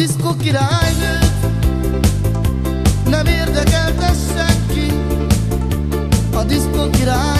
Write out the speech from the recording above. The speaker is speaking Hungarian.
diszkó királynőt Nem érdekelte senki A diszkó király